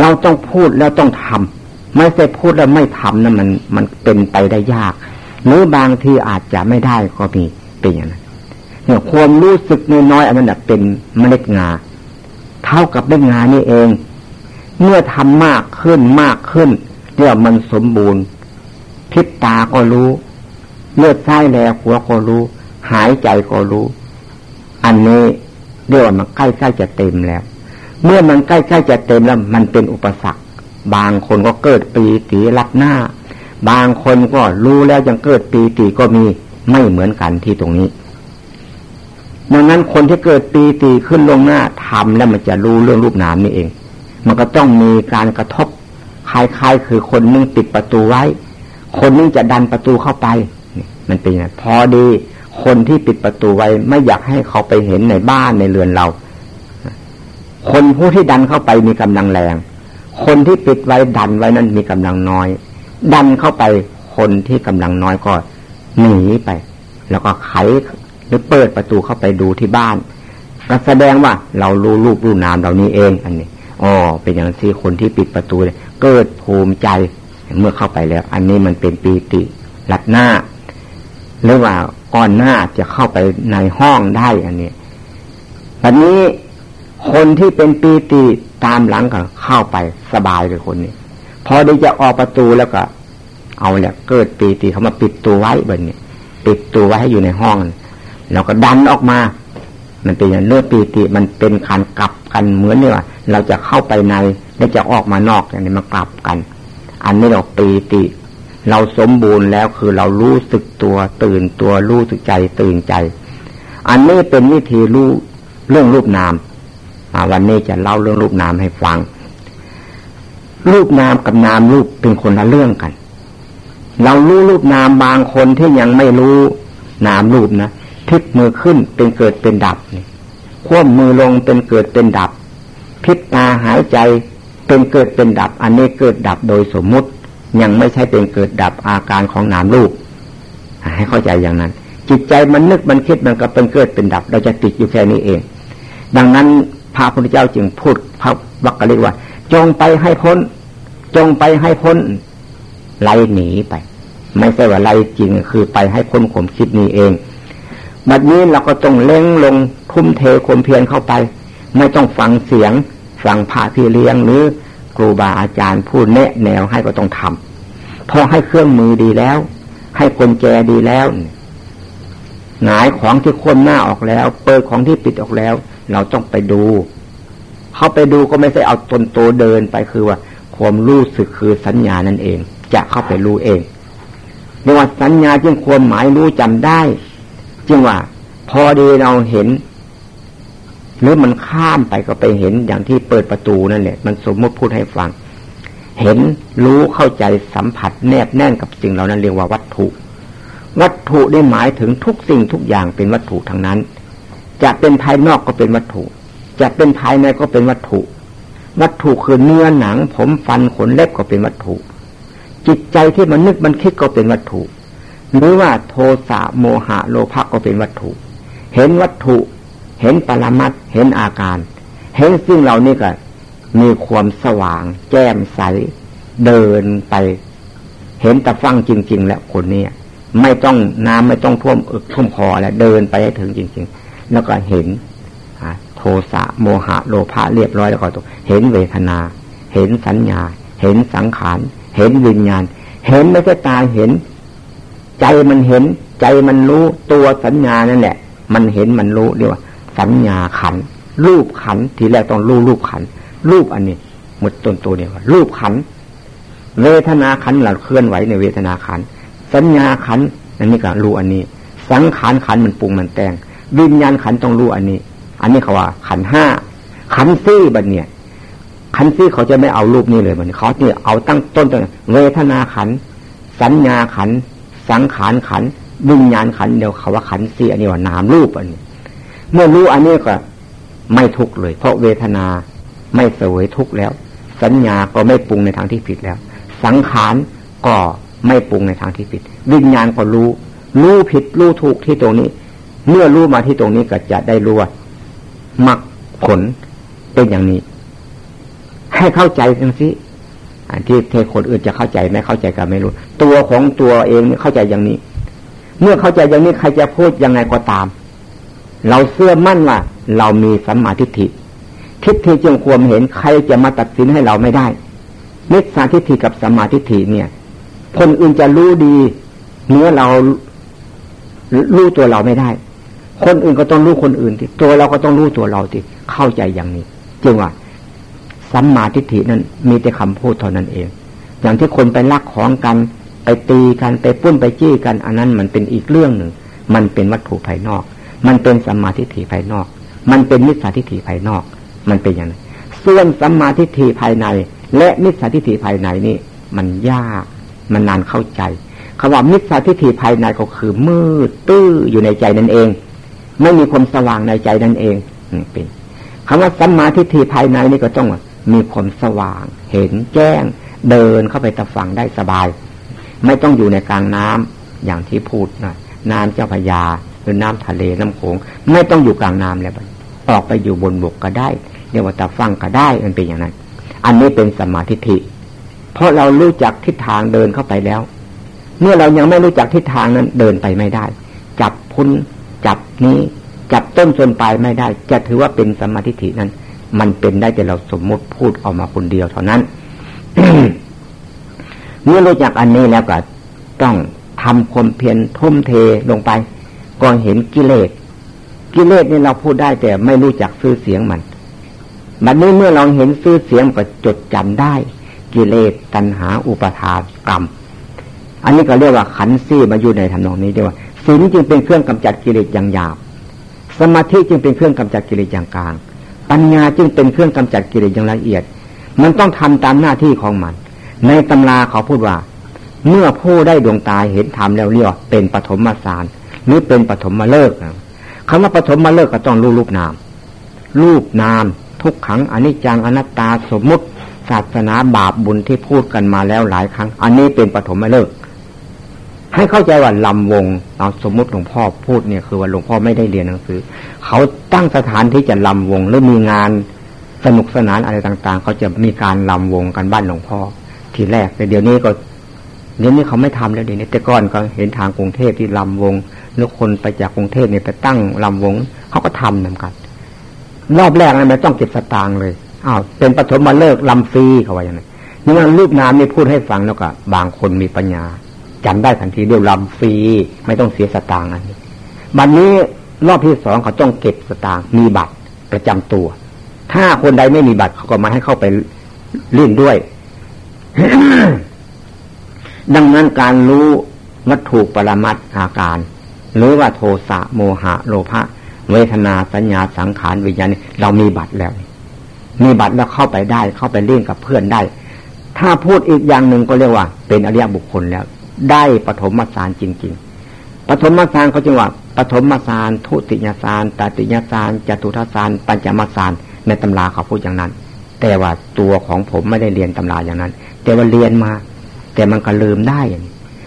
เราต้องพูดแล้วต้องทำไม่ใช่พูดแล้วไม่ทำนะมันมันเป็นไปได้ยาก หรือบางทีอาจจะไม่ได้ก็มี เป็นอย่างนั้นเนี่ยความรู้สึกน้อยๆอันนั้นเป็นเมล็ดงา เท่ากับเมล็ดงานี่เอง เมื่อทำมากขึ้นมากขึ้นเรียกมันสมบูรณ์พิษตาก็รู้ เลือดไส้แลหัวก็รู้ หายใจก็รู้ อันนี้เรียกว่ามันใกล้ๆจะเต็มแล้ว เมื่อมันใกล้ๆจะเต็มแล้ว มันเป็นอุปสรรค บางคนก็เกิดปีตีรับหน้า บางคนก็รู้แล้วยังเกิดปีตีก็มี ไม่เหมือนกันที่ตรงนี้ ดังนั้นคนที่เกิดปีตีขึ้นลงหน้าทำแล้วมันจะรู้เรื่องรูปนามนี่เอง มันก็ต้องมีการกระทบคล้ายๆคือคนนึงปิดประตูไว้ คนนึงจะดันประตูเข้าไปนี่มันเป็นอย่างพอดีคนที่ปิดประตูไว้ไม่อยากให้เขาไปเห็นในบ้านในเรือนเรา คนผู้ที่ดันเข้าไปมีกำลังแรง คนที่ปิดไว้ดันไว้นั้นมีกำลังน้อย ดันเข้าไปคนที่กำลังน้อยก็ หนีไป แล้วก็ไขหรือเปิดประตูเข้าไปดูที่บ้านก็แสดงว่าเรารู้รูปรู้นามเรานี้เองอันนี้อ๋อเป็นอย่างที่คนที่ปิดประตูเลยเกิดภูมิใจเมื่อเข้าไปแล้ว อันนี้มันเป็นปีติหลัดหน้า หรือว่าก่อนหน้าจะเข้าไปในห้องได้อันนี้วันนี้คนที่เป็นปีติตามหลังก็เข้าไปสบายเลยคนนี้ พอได้จะออกประตูแล้วก็ เอาแหละเกิดปีติเขามาปิดตัวไว้แบบนี้ปิดตัวไว้ให้อยู่ในห้องเราก็ดันออกมา มันเป็นอย่างเลือดปีติมันเป็นการกลับกันเหมือนเนี่ยเราจะเข้าไปในและจะออกมานอกอย่างนี้มากลับกัน อันนี้เราปีติ เราสมบูรณ์แล้วคือเรารู้สึกตัวตื่นตัวรู้สึกใจตื่นใจ อันนี้เป็นวิธีรู้เรื่องรูปนามวันนี้จะเล่าเรื่องรูปนามให้ฟัง รูปนามกับนามรูปเป็นคนละเรื่องกัน เรารู้รูปนามบางคนที่ยังไม่รู้นามรูปนะพลิกมือขึ้นเป็นเกิดเป็นดับนี่คว่ำมือลงเป็นเกิดเป็นดับพิษตาหายใจเป็นเกิดเป็นดับ อันนี้เกิดดับโดยสมมุติ ยังไม่ใช่เป็นเกิดดับอาการของนามรูป ให้เข้าใจอย่างนั้น จิตใจมันนึกมันคิดมันก็เป็นเกิดเป็นดับ เราจะติดอยู่แค่นี้เอง ดังนั้นพระพุทธเจ้าจึงพูดพระวักกะลิว่า จงไปให้พ้น จงไปให้พ้น ไล่หนีไป ไม่ใช่ว่าไล่จริงคือไปให้พ้นข่มคิดนี้เอง บัดนี้เราก็ต้องเล้งลงทุ่มเทความเพียรเข้าไป ไม่ต้องฟังเสียงฟังพระพี่เลี้ยงหรือครูบาอาจารย์พูดแนะแนวให้ก็ต้องทำพอให้เครื่องมือดีแล้ว ให้คนแจดีแล้วหงายของที่คว่ำหน้าออกแล้ว เปิดของที่ปิดออกแล้ว เราต้องไปดู เข้าไปดูก็ไม่ใช่เอาตนโตเดินไปคือว่า ความรู้สึกคือสัญญานั่นเอง จะเข้าไปรู้เองเรียกว่าสัญญาจึงความหมายรู้จำได้ จึงว่า พอดีเราเห็น หรือมันข้ามไปก็ไปเห็นอย่างที่เปิดประตูนั่นแหละมันสมมติพูดให้ฟัง เห็นรู้เข้าใจสัมผัสแนบแน่นกับสิ่งเหล่านั้นเรียกว่าวัตถุ วัตถุได้หมายถึงทุกสิ่งทุกอย่างเป็นวัตถุทั้งนั้น จะเป็นภายนอกก็เป็นวัตถุ จะเป็นภายในก็เป็นวัตถุ วัตถุคือเนื้อหนัง ผมฟันขนเล็บก็เป็นวัตถุ จิตใจที่มันนึกมันคิดก็เป็นวัตถุ หรือว่าโทสะโมหะโลภะก็เป็นวัตถุ เห็นวัตถุ เห็นปรมัตเห็นอาการ เห็นสิ่งเหล่านี้ก็มีความสว่าง แจ่มใส เดินไป เห็นตะฟังจริง ๆ แล้วคนนี้ไม่ต้องน้ำไม่ต้องท่วมอึกท่วมคอแล้วเดินไปให้ถึงจริง ๆ แล้วก็เห็นโทสะโมหะโลภะเรียบร้อยแล้วก็ตเห็นเวทนา เห็นสัญญา เห็นสังขาร เห็นวิญญาณ เห็นไม่ใช่ตาเห็น ใจมันเห็น ใจมันรู้ตัวสัญญานั่นแหละ มันเห็นมันรู้เรียกว่า สัญญาขัน รูปขันทีแรกต้องรู้รูปขัน รูปอันนี้หมดต้นตัวเนี่ยว่ารูปขัน เวทนาขันเราเคลื่อนไหวในเวทนาขัน สัญญาขันอันนี้ก็รู้อันนี้ สังขารขันมันปรุงมันแต่งวิญญาณขันต้องรู้อันนี้ อันนี้เขาว่า ขันห้าขันซี่บันเนี่ย ขันซี่เขาจะไม่เอารูปนี้เลยมันเขาเนี่ยเอาตั้งต้นต้นเวทนาขัน สัญญาขัน สังขารขันวิญญาณขันเดียวเขาว่าขันซี่อันนี้ว่านามรูปอันนี้ เมื่อรู้อันนี้ก็ไม่ทุกเลย เพราะเวทนาไม่เสวยทุกข์แล้ว สัญญาก็ไม่ปรุงในทางที่ผิดแล้ว สังขารก็ไม่ปรุงในทางที่ผิด วิญญาณก็รู้ รู้ผิดรู้ถูกที่ตรงนี้ เมื่อรู้มาที่ตรงนี้ก็จะได้รู้ว่ามรรคผลเป็นอย่างนี้ ให้เข้าใจกันสิที่เทคนอื่นจะเข้าใจไม่เข้าใจก็ไม่รู้ ตัวของตัวเองเข้าใจอย่างนี้ เมื่อเข้าใจอย่างนี้ใครจะพูดยังไงก็ตาม เราเชื่อมั่นว่าเรามีสัมมาทิฏฐิทิฏฐิจึงความเห็นใครจะมาตัดสินให้เราไม่ได้มิจฉาทิฏฐิกับสัมมาทิฏฐิเนี่ย คนอื่นจะรู้ดีเนื้อเรารู้ตัวเราไม่ได้ คนอื่นก็ต้องรู้คนอื่นที่ตัวเราก็ต้องรู้ตัวเราที่เข้าใจอย่างนี้ จึงว่า สัมมาทิฏฐินั้นมีแต่คำพูดเท่านั้นเอง อย่างที่คนไปลักของกันไปตีกันไปปุ้นไปจี้กัน อันนั้นมันเป็นอีกเรื่องหนึ่ง มันเป็นวัตถุภายนอก มันเป็นสัมมาทิฏฐิภายนอก มันเป็นมิจฉาทิฏฐิภายนอก มันเป็นอย่างไรส่วนสัมมาทิฏฐิภายใน และมิจฉาทิฏฐิภายในนี่มันยากมันนานเข้าใจคำว่ามิจฉาทิฏฐิภายในก็คือมืดตื้ออยู่ในใจนั่นเอง ไม่มีความสว่างในใจนั่นเองเป็นคำว่าสัมมาทิฏฐิภายในนี่ก็ต้อง มีความสว่าง เห็นแจ้ง เดินเข้าไปตะฟังได้สบาย ไม่ต้องอยู่ในกลางน้ำอย่างที่พูดนะน้ำเจ้าพยาหรือน้ำทะเลน้ำโขงไม่ต้องอยู่กลางน้ำแล้วออกไปอยู่บนบกก็ได้เรียกว่าตาฟังก็ได้มันเป็นอย่างนั้น อันนี้เป็นสมาธิิเพราะเรารู้จักทิศทางเดินเข้าไปแล้ว เมื่อเรายังไม่รู้จักทิศทางนั้นเดินไปไม่ได้ จับพุ้นจับนี้จับต้นจนปลายไม่ได้ จะถือว่าเป็นสมาธิินั้น มันเป็นได้แต่เราสมมติพูดออกมาคนเดียวเท่านั้น เมื่อรู้จักอันนี้แล้วก็ต้องทำความเพียรทุ่มเทลงไปก็เห็นกิเลส กิเลสนี่เราพูดได้แต่ไม่รู้จักซื้อเสียงมันบัดนี้เมื่อเราเห็นซื้อเสียงก็จดจำได้ กิเลสตัณหาอุปทานกรรม อันนี้ก็เรียกว่าขันซี่มาอยู่ในทำนองนี้เรียกว่าศีลจึงเป็นเครื่องกำจัดกิเลสอย่างหยาบ สมาธิจึงเป็นเครื่องกำจัดกิเลสอย่างกลาง ปัญญาจึงเป็นเครื่องกำจัดกิเลสอย่างละเอียด มันต้องทำตามหน้าที่ของมัน ในตำราเขาพูดว่า เมื่อผู้ได้ดวงตาเห็นธรรมแล้วเรียกเป็นปฐมสารหรือเป็นปฐมมาเลิกคำว่าปฐมมาเลิกก็ต้องรูปรูปนาม รูปนาม ทุกขังอนิจจังอนัตตาสมมุติศาสนาบาปบุญที่พูดกันมาแล้วหลายครั้ง อันนี้เป็นปฐมฤกษ์ ให้เข้าใจว่าลำวงเราสมมุติหลวงพ่อพูดเนี่ยคือว่าหลวงพ่อไม่ได้เรียนหนังสือ เขาตั้งสถานที่จะลำวงหรือมีงานสนุกสนานอะไรต่าง ๆ เขาจะมีการลำวงกันบ้านหลวงพ่อ ทีแรก แต่เดี๋ยวนี้ก็เดี๋ยวนี้เขาไม่ทำแล้วเดี๋ยวนี้แต่ก่อนก็เห็นทางกรุงเทพที่ลำวงแล้วคนไปจากกรุงเทพเนี่ยไปตั้งลำวง เขาก็ทำเหมือนกัน รอบแรกนั้นไม่ต้องเก็บสตางค์เลยอ้าวเป็นปฐมมาเลิกลำฟรีเขาว่าอย่างนี้นี่มันรูปนามนี่พูดให้ฟังแล้วก็บางคนมีปัญญา จำได้ทันทีเดียวลำฟรีไม่ต้องเสียสตางค์อันนี้บัดนนี้รอบที่สองเขาต้องเก็บสตางค์มีบัตรประจำตัว ถ้าคนใดไม่มีบัตรเขาก็มาให้เข้าไปเล่นด้วย ดังนั้นการรู้วัตถุปรมัตอาการ หรือว่าโทสะโมหะ โลภะเวทนาสัญญาสังขารวิญญาณเรามีบัตรแล้ว มีบัตรแล้วเข้าไปได้ เข้าไปเล่นกับเพื่อนได้ ถ้าพูดอีกอย่างหนึ่งก็เรียกว่า เป็นอริยบุคคลแล้ว ได้ปฐมฌานจริง ๆปฐมฌานเขาจึงว่าปฐมฌานทุติยฌานตติยฌานจตุทัฌานปัญจมฌานในตำราเขาพูดอย่างนั้น แต่ว่าตัวของผมไม่ได้เรียนตำราอย่างนั้น แต่ว่าเรียนมา แต่มันก็ลืมได้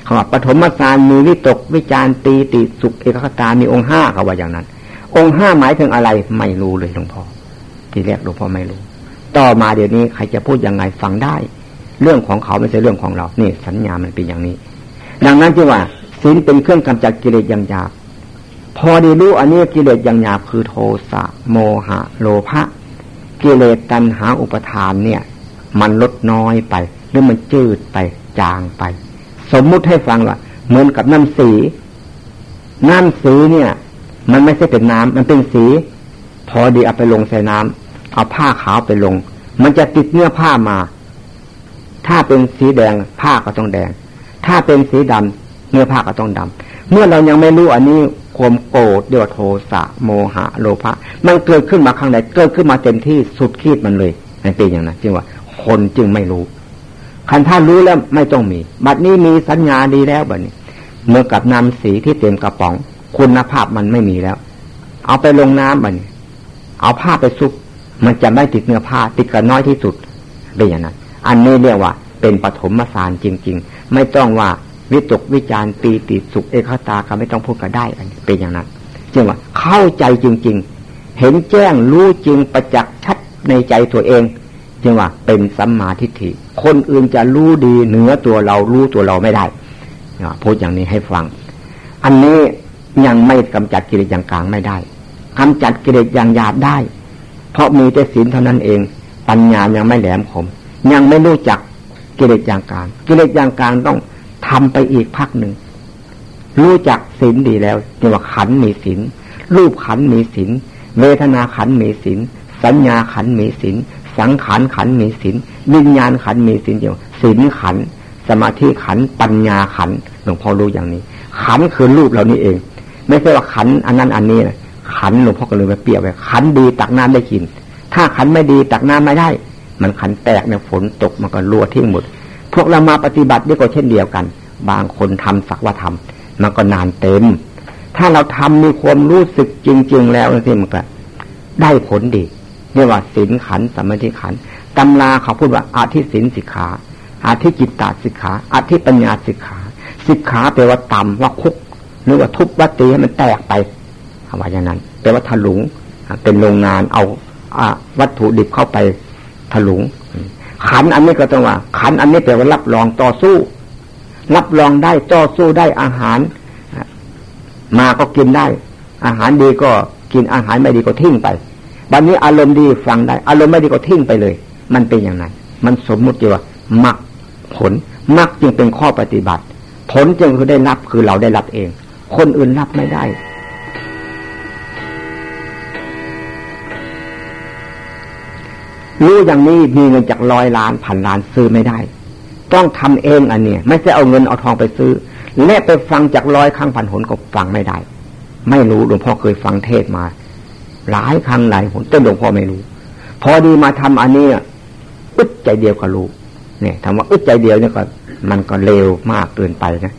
เขาว่าปฐมฌานมีวิตกวิจารตีติสุขเอกคตามีองค์ห้าเขาว่าอย่างนั้น องค์ห้าหมายถึงอะไรไม่รู้เลยหลวงพ่อที่แรกหลวงพ่อไม่รู้ ต่อมาเดี๋ยวนี้ใครจะพูดยังไงฟังได้ เรื่องของเขาไม่ใช่เรื่องของเรา นี่สัญญามันเป็นอย่างนี้ ดังนั้นที่ว่าศีลเป็นเครื่องกำจัดกิเลสอย่างหยาบพอได้รู้อันนี้กิเลสอย่างหยาบคือโทสะโมหะ โลภะกิเลสตัณหาอุปทานเนี่ย มันลดน้อยไป หรือมันจืดไปจางไป สมมุติให้ฟังว่าเหมือนกับน้ำสี น้ำสีเนี่ย มันไม่ใช่เป็นน้ำมันเป็นสี พอดีเอาไปลงใส่น้ำเอาผ้าขาวไปลง มันจะติดเนื้อผ้ามา ถ้าเป็นสีแดงผ้าก็ต้องแดง ถ้าเป็นสีดำเนื้อผ้าก็ต้องดำเมื่อเรายังไม่รู้อันนี้ความโกรธเดียวโทสะโมหะโลภะมันเกิดขึ้นมาข้างในเกิดขึ้นมาเต็มที่สุดขีดมันเลยมันเป็นอย่างนั้นจึงว่า คนจึงไม่รู้คันท่านรู้แล้วไม่ต้องมี บัดนี้มีสัญญาดีแล้วบัดนี้ เมื่อกับนำสีที่เต็มกระป๋อง คุณภาพมันไม่มีแล้ว เอาไปลงน้ำบัดนี้ เอาผ้าไปซุก มันจะไม่ติดเนื้อผ้าติดกันน้อยที่สุดเป็นอย่างนั้น อันนี้เรียกว่าเป็นปฐมสารจริง ๆ ไม่ต้องว่าวิตกวิจารปีติสุขเอกตาก็ไม่ต้องพูดก็ได้อันเป็นอย่างนั้นจึงว่าเข้าใจจริง ๆ เห็นแจ้งรู้จริงประจักษ์ชัดในใจตัวเอง จึงว่าเป็นสัมมาทิฏฐิ คนอื่นจะรู้ดีเหนือตัวเรารู้ตัวเราไม่ได้พูดอย่างนี้ให้ฟัง อันนี้ยังไม่กำจัดกิเลสอย่างกลางไม่ได้กำจัดกิเลสอย่างหยาบได้ เพราะมีแต่ศีลเท่านั้นเอง ปัญญายังไม่แหลมคมยังไม่รู้จัก กิเลสอย่างกลาง กิเลสอย่างกลางต้องทำไปอีกพักหนึ่ง รู้จักศีลดีแล้วเรียกว่าขันมีศีลรูปขันมีศีลเวทนาขันมีศีลสัญญาขันมีศีลสังขารขันมีศีลวิญญาณขันมีศีลเดียวศีลขัน สมาธิขันปัญญาขันหลวงพ่อรู้อย่างนี้ ขันคือรูปเรานี่เอง ไม่ใช่ว่าขันอันนั้นอันนี้ขันหลวงพ่อก็เลยมาเปรียบไว้ขันดีตักน้ำได้กิน ถ้าขันไม่ดีตักน้ำไม่ได้ มันขันแตกเนี่ยฝนตกมันก็รั่วทิ้งหมด พวกเรามาปฏิบัตินี่ก็เช่นเดียวกัน บางคนทำสักว่าทำมันก็นานเต็ม ถ้าเราทำมีความรู้สึกจริง ๆ แล้วนี่มันก็ได้ผลดีเรียกว่าศีลขันสมาธิขันตำราเขาพูดว่าอาทิศีลสิกขาอาทิจิตตาสิกขาอาทิปัญญาสิกขา สิกขาแปลว่าต่ำว่าคุกหรือว่าทุบวัตตีให้มันแตกไปว่าอย่างนั้นแปลว่าถลุงเป็นโรงงานเอาวัตถุดิบเข้าไป ถลุง ขันอันนี้ก็ต้องว่า ขันอันนี้แปลว่ารับรองต่อสู้ รับรองได้ต่อสู้ได้อาหาร มาก็กินได้ อาหารดีก็กินอาหารไม่ดีก็ทิ้งไปบัดนนี้อารมณ์ดีฟังได้ อารมณ์ไม่ดีก็ทิ้งไปเลย มันเป็นอย่างนั้นมันสมมุติว่ามักผลมักจึงเป็นข้อปฏิบัติ ผลจึงคือได้รับคือเราได้รับเอง คนอื่นรับไม่ได้ รู้อย่างนี้มีเงินจากร้อยล้านพันล้านซื้อไม่ได้ ต้องทำเองอันนี้ไม่ใช่เอาเงินเอาทองไปซื้อ และไปฟังจากร้อยครั้งพันหนก็ฟังไม่ได้ ไม่รู้หลวงพ่อเคยฟังเทศมา หลายครั้งหลายหนแต่หลวงพ่อไม่รู้ พอดีมาทำอันนี้อึดใจเดียวก็รู้เนี่ยทำว่าอึดใจเดียวเนี่ยก็ มันก็เร็วมากเกินไปนะ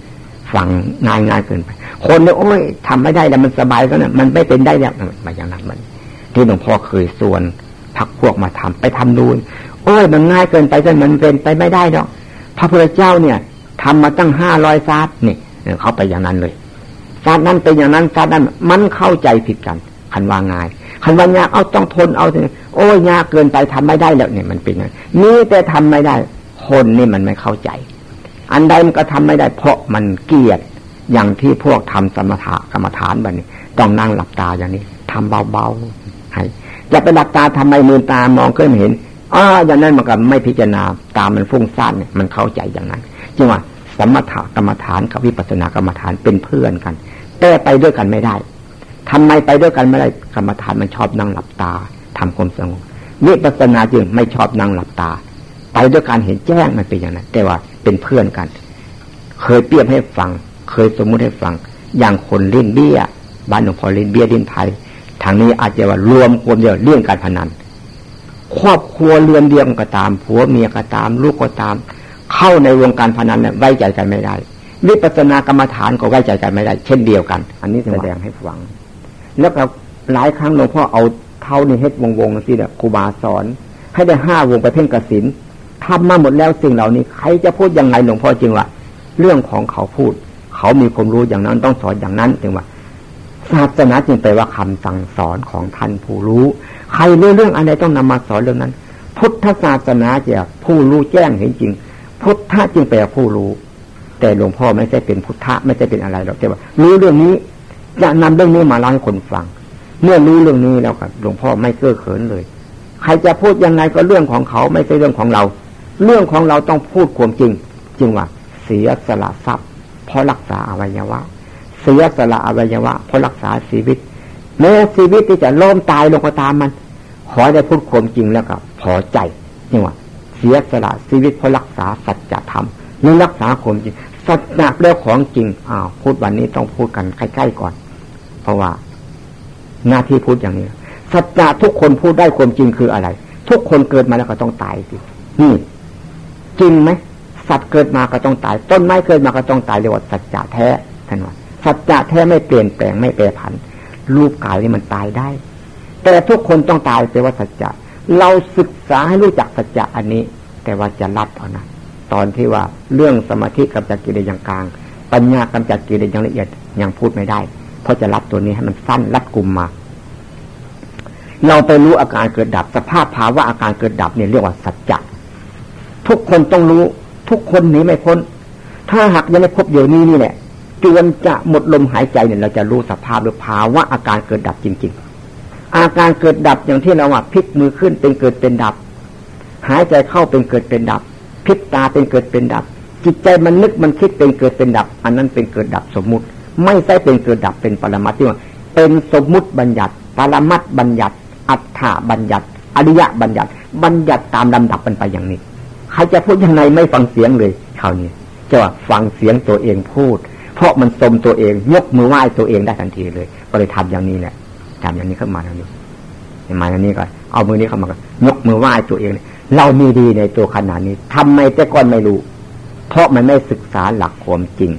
ฟังง่ายง่ายเกินไป คนเนี่ยโอ้ยทำไม่ได้แล้วมันสบายก็นะมันไม่เป็นได้แล้วมาอย่างนั้นมัน ที่หลวงพ่อเคยส่วน พักพวกมาทำไปทำดูโอ้ยมันง่ายเกินไปจนมันเป็นไปไม่ได้หรอกพระพุทธเจ้าเนี่ยทำมาตั้งห้าร้อยซาดนี่เขาไปอย่างนั้นเลยซาดนั้นเป็นอย่างนั้นซาดนั้นมันเข้าใจผิดกันคันว่าง่ายคันว่ายากเอาต้องทนเอาโอ้ยยากเกินไปทำไม่ได้แล้วเนี่ยมันเป็นอย่างนี้แต่ทำไม่ได้ คนนี่มันไม่เข้าใจ อันใดมันก็ทำไม่ได้ เพราะมันเกียดอย่างที่พวกทำสมถะกรรมฐานแบบนี้ ต้องนั่งหลับตาอย่างนี้ ทำเบาๆให้จะไปหลับตาทำไมมือตามองก็ไม่เห็นอ้าอย่างนั้นมันก็ไม่พิจารณาตามมันฟุ้งซ่านเนี่ยมันเข้าใจอย่างนั้นจึงว่าสมถกรรมฐานกับวิปัสสนากรรมฐานเป็นเพื่อนกัน แต่ไปด้วยกันไม่ได้ทำไมไปด้วยกันไม่ได้กรรมฐานมันชอบนั่งหลับตาทำความสงบวิปัสสนาจึงไม่ชอบนั่งหลับตา ไปด้วยการเห็นแจ้งมันเป็นอย่างนั้น แต่ว่าเป็นเพื่อนกัน เคยเปรียบให้ฟัง เคยสมมุติให้ฟัง อย่างคนเล่นเบี้ย บ้านหลวงพ่อเล่นเบี้ยดินไทยางนี้อาจจะว่ารวมคนเดียวเลี่ยงการพนัน ครอบครัวเรือนเดียวก็ตามผัวเมียก็ตาม ลูกก็ตาม เข้าในวงการพนันเนี่ยไว้ใจกันไม่ได้วิปัสสนากรรมฐานก็ไว้ใจกันไม่ได้ เช่นเดียวกัน อันนี้แสดงให้ฟัง แล้วก็หลายครั้งหลวงพ่อเอาเท้านี่เฮ็ดวงวงที่เนี่ยครูบาสอน ให้ได้ห้าวงไปเพ่งกสินทำมาหมดแล้วสิ่งเหล่านี้ ใครจะพูดยังไงหลวงพ่อจริงว่า เรื่องของเขาพูด เขามีความรู้อย่างนั้นต้องสอนอย่างนั้นจึงว่า ศาสนาจึงแปลว่าคำสั่งสอนของท่านผู้รู้ ใครรู้เรื่องอะไรต้องนำมาสอนเรื่องนั้น พุทธศาสนาจะผู้รู้แจ้งเห็นจริง พุทธะจึงแปลผู้รู้ แต่หลวงพ่อไม่ใช่เป็นพุทธะไม่ใช่เป็นอะไรหรอกแต่ว่ารู้เรื่องนี้จะนำเรื่องนี้มาเล่าให้คนฟัง เมื่อรู้เรื่องนี้แล้วครับหลวงพ่อไม่เก้อเขินเลย ใครจะพูดยังไงก็เรื่องของเขาไม่ใช่เรื่องของเรา เรื่องของเราต้องพูดความจริงจริงว่าเสียสละทรัพย์เพราะรักษาอวัยวะ ยสละอวัยวะเพราะรักษาชีวิตแม้ชีวิตที่จะล้มตายลงก็ตามมัน ขอได้พูดความจริงแล้วก็พอใจนี่ว่าเสียสละชีวิตเพราะรักษาสัจธรรมนี่รักษาความจริงสัจจะเรื่องของจริงอ้าวพูดวันนี้ต้องพูดกันใกล้ๆก่อน เพราะว่าหน้าที่พูดอย่างนี้สัจจะทุกคนพูดได้ความจริงคืออะไร ทุกคนเกิดมาแล้วก็ต้องตายสินี่ จริงไหมสัตว์เกิดมาก็ต้องตาย ต้นไม้เกิดมาก็ต้องตายเรียกว่าสัจจะแท้ท่านว่า สัจจะแท้ไม่เปลี่ยนแปลงไม่แปรผัน รูปกายนี่มันตายได้ แต่ทุกคนต้องตายเป็นว่าสัจจะเราศึกษาให้รู้จักสัจจะอันนี้ แต่ว่าจะรับเท่านั้นตอนที่ว่าเรื่องสมาธิกำจัดกิเลสอย่างกลาง ปัญญากำจัดกิเลสอย่างละเอียดยังพูดไม่ได้ เพราะจะรับตัวนี้ให้มันสั้นรัดกลุ่มมา เราไปรู้อาการเกิดดับ สภาพภาวะอาการเกิดดับเนี่ยเรียกว่าสัจจะทุกคนต้องรู้ ทุกคนหนีไม่พ้น ถ้าหากยังไม่พบเดี๋ยวนี้นี่แหละ จนจะหมดลมหายใจเนี่ยเราจะรู้สภาพหรือภาวะอาการเกิดดับจริง ๆ อาการเกิดดับอย่างที่เราว่าพลิกมือขึ้นเป็นเกิดเป็นดับ หายใจเข้าเป็นเกิดเป็นดับพลิกตาเป็นเกิดเป็นดับ จิตใจมันนึกมันคิดเป็นเกิดเป็นดับ อันนั้นเป็นเกิดดับสมมุติ ไม่ใช่เป็นเกิดดับเป็นปรมัตที่ว่าเป็นสมมุติบัญญัติ ปรมัตบัญญัติ อัฏฐบัญญัติ อริยบัญญัติ บัญญัติตามลำดับมันไปอย่างนี้ ใครจะพูดยังไงไม่ฟังเสียงเลยคราวนี้จะว่าฟังเสียงตัวเองพูด เพราะมันสมตัวเอง ยกมือไหว้ตัวเองได้ทันทีเลย ก็เลยทำอย่างนี้แหละทำอย่างนี้เข้ามาแล้วนี่มาอย่างนี้ก่อนเอามือนี้เข้ามายกมือไหว้ตัวเอง เรามีดีในตัวขนาดนี้ทำไมแต่ก่อนไม่รู้ เพราะมันไม่ศึกษาหลักความจริง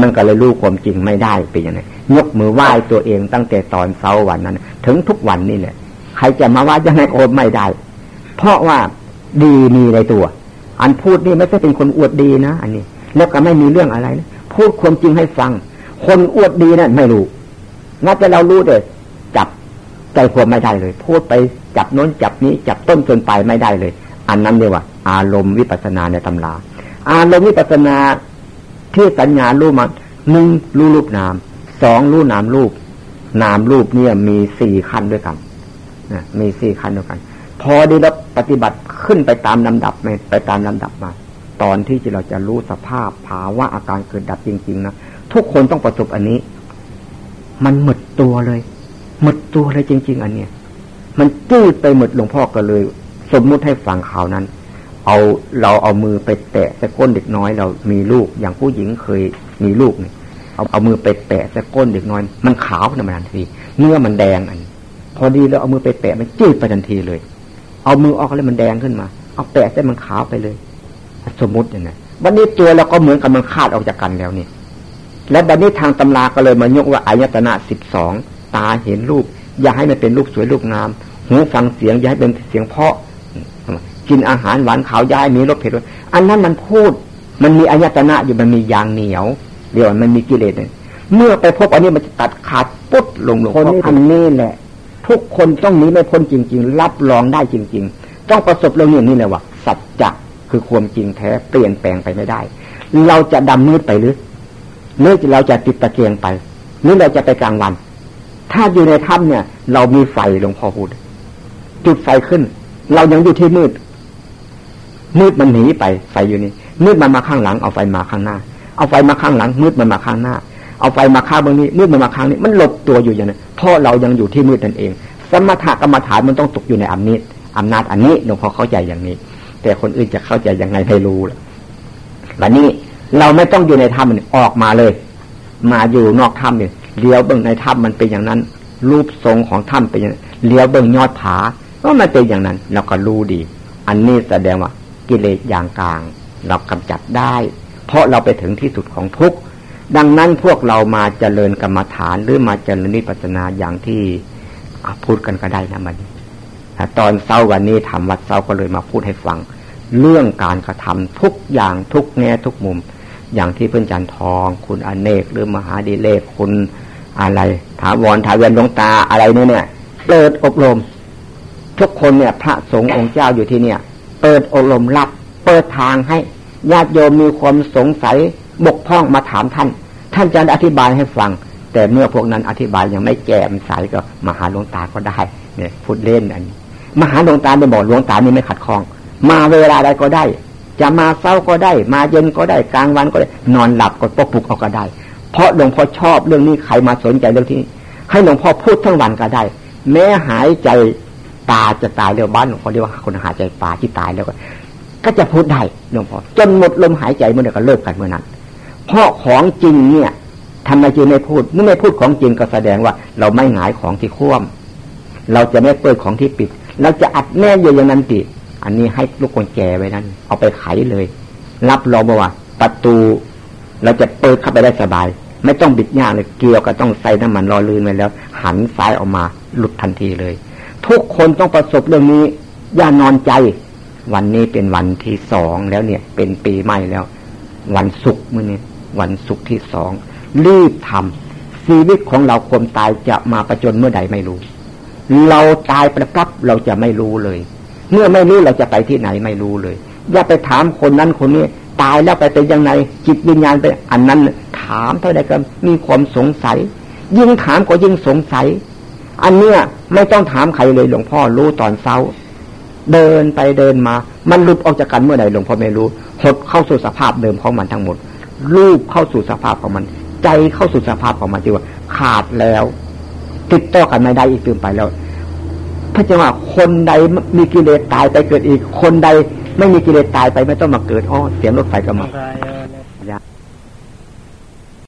มันก็เลยรู้ความจริงไม่ได้เป็นยังไงยกมือไหว้ตัวเองตั้งแต่ตอนเช้าวันนั้น ถึงทุกวันนี่แหละใครจะมาว่ายังไงโอนไม่ได้ เพราะว่าดีมีในตัว อันพูดนี่ไม่ใช่เป็นคนอวดดีนะ อันนี้ แล้วก็ไม่มีเรื่องอะไรนะ พูดความจริงให้ฟัง คนอวดดีนะั่นไม่รู้น่าจะเรารู้เลยจับใจความไม่ได้เลย พูดไปจับโน้นจับนี้ จับต้นจนปลายไม่ได้เลย อันนั้นเรียกว่า อารมณ์วิปัสนาในตำรา อารมณ์วิปัสนาที่สัญญารู้มาหนึ่งรู้รูปนามสองรู้นามรูป นามรูปเนี่ยมีสี่ขั้นด้วยกันนะมีสี่ขั้นด้วยกัน พอดีแล้วปฏิบัติขึ้นไปตามลำดับไปตามลำดับมา ตอนที่เราจะรู้สภาพภาวะอาการเกิดดับจริง ๆ นะ ทุกคนต้องประสบอันนี้ มันหมดตัวเลย หมดตัวเลยจริง ๆ อันเนี้ยมันจืดไปหมดหลวงพ่อก็เลย สมมุติให้ฟังข่าวนั้น เอาเราเอามือไปแตะสะก้นเด็กน้อย เรามีลูกอย่างผู้หญิงเคยมีลูกเนี่ยเอาเอามือไปแตะสะก้นเด็กน้อย มันขาวขึ้นมาทันทีเนื้อมันแดงอัน พอดีแล้วเอามือไปแตะมันจืดไปทันทีเลย เอามือออกแล้วมันแดงขึ้นมา เอาแตะเส้มันขาวไปเลย สมมติเนี่ยวันนี้ตัวเราก็เหมือนกับมันขาดออกจากกันแล้วนี่และบัดนี้ทางตำราก็เลยมายกว่าอายตนะสิบสองตาเห็นรูป อย่าให้มันเป็นรูปสวยรูปงาม หูฟังเสียง อย่าให้เป็นเสียงเพาะ กินอาหารหวานขาวย้ายมีรสเผ็ดอันนั้นมันพูด มันมีอายตนะอยู่มันมียางเหนียวเดี๋ยวมันมีกิเลสเนี่ยเมื่อไปพบอันนี้มันจะตัดขาดปุ๊บลงลงคนนี้อันนี้แหละ ทุกคนต้องหนีไม่พ้นจริง ๆ รับรองได้จริง ๆ ต้องประสบเรื่องนี้นี่แหละว่าสัจจะ คือความจริงแท้เปลี่ยนแปลงไปไม่ได้ เราจะดำมืดไปหรือหรือเราจะติดตะเกียงไป หรือเราจะไปกลางวัน ถ้าอยู่ในถ้ำเนี่ย เรามีไฟหลวงพ่อพูด จุดไฟขึ้น เรายังอยู่ที่มืด มืดมันหนีไปไฟอยู่นี่มืดมันมาข้างหลังเอาไฟมาข้างหน้า เอาไฟมาข้างหลัง มืดมันมาข้างหน้า เอาไฟมาข้างบางนี้ มืดมันมาข้างนี้ มันหลบตัวอยู่อย่างนั้นเพราะเรายังอยู่ที่มืดนั่นเอง สมถะกรรมฐานมันต้องตกอยู่ในอำนาจอำนาจอันนี้หลวงพ่อเข้าใจอย่างนี้ แต่คนอื่นจะเข้าใจยังไงไม่รู้ล่ะวันนี้เราไม่ต้องอยู่ในถ้ำออกมาเลย มาอยู่นอกถ้ำเนี่ยเลี้ยวเบื้องในถ้ำมันเป็นอย่างนั้น รูปทรงของถ้ำเป็นอย่างนั้นเลี้ยวเบื้องยอดผาก็มาเป็นอย่างนั้น เราก็รู้ดี อันนี้แสดงว่ากิเลสอย่างกลาง เรากำจัดได้ เพราะเราไปถึงที่สุดของทุกข์ดังนั้นพวกเรามาเจริญกรรมฐานหรือมาเจริญนิพพานาอย่างที่พูดกันก็ได้นะมัน ตอนเศร้าวันนี้ทำวัดเศร้าก็เลยมาพูดให้ฟัง เรื่องการกระทำทุกอย่างทุกแง่ทุกมุม อย่างที่เพื่อนจันทอง คุณอเนกหรือมหาดีเลกคุณอะไร ถาวรถาเวียนลงตาอะไรนี่เนี่ยเปิดอบรม ทุกคนเนี่ย พระสงฆ์องค์เจ้าอยู่ที่เนี่ย เปิดอบรมรับเปิดทางให้ญาติโยมมีความสงสัยบกพร่องมาถามท่าน ท่านจะอธิบายให้ฟัง แต่เมื่อพวกนั้นอธิบายยังไม่แจ่มใสก็มาหาหลวงตาก็ได้ เนี่ยพูดเล่นอันนี้ มาหาหลวงตาไ่บอกหลวงตานี่ไม่ขัดข้อง มาเวลาใดก็ได้ จะมาเศร้าก็ได้ มาเย็นก็ได้กลางวันก็ได้ นอนหลับก็ปลุกเอาก็ได้ เพราะหลวงพ่อชอบเรื่องนี้ใครมาสนใจเรื่องที่ ให้หลวงพ่อพูดทั้งวันก็ได้ แม้หายใจตาจะตายเร็วบ้านหลวงพ่อเรียกว่าคนหายใจปลาที่ตายแล้วก็ก็จะพูดได้หลวงพ่อจนหมดลมหายใจเมื่อไหร่ก็เลิกกันเมื่อนั้นเพราะของจริงเนี่ยทำไมจึงไม่พูดเมื่อไม่พูดของจริงก็แสดงว่า เราไม่หงายของที่คว่ำเราจะไม่เปิดของที่ปิด เราจะอัดแน่อยู่อย่างนั้นติอันนี้ให้ลูกคนแก่ไว้นั้น เอาไปไขเลย รับรองว่าประตู เราจะเปิดเข้าไปได้สบาย ไม่ต้องบิดยากเลยเกลียวก็ต้องใส่น้ำมันรอลื่นไว้แล้ว หันซ้ายออกมาหลุดทันทีเลย ทุกคนต้องประสบเรื่องนี้ อย่านอนใจ วันนี้เป็นวันที่สองแล้วเนี่ย เป็นปีใหม่แล้ว วันศุกร์มื่อนี้วันศุกร์ที่สองรีบทำชีวิตของเราความตายจะมาประจนเมื่อใดไม่รู้ เราตายประกับเราจะไม่รู้เลย เมื่อไม่รู้เราจะไปที่ไหนไม่รู้เลย อย่าไปถามคนนั้นคนนี้ ตายแล้วไปเป็นยังไงจิตวิญญาณไปอันนั้น ถามเท่าใดก็มีความสงสัย ยิ่งถามก็ยิ่งสงสัย อันเนี้ยไม่ต้องถามใครเลยหลวงพ่อรู้ตอนเช้า เดินไปเดินมา มันหลุดออกจากกันเมื่อใดหลวงพ่อไม่รู้หดเข้าสู่สภาพเดิมของมันทั้งหมดรูปเข้าสู่สภาพของมัน ใจเข้าสู่สภาพของมันที่ว่า ขาดแล้ว ติดต่อกันไม่ได้อีกตื่นไปแล้วพระเจ้าว่าคนใดมีกิเลสตายไปเกิดอีก คนใดไม่มีกิเลสตายไปไม่ต้องมาเกิดอ้อเสียงรถไฟก็มา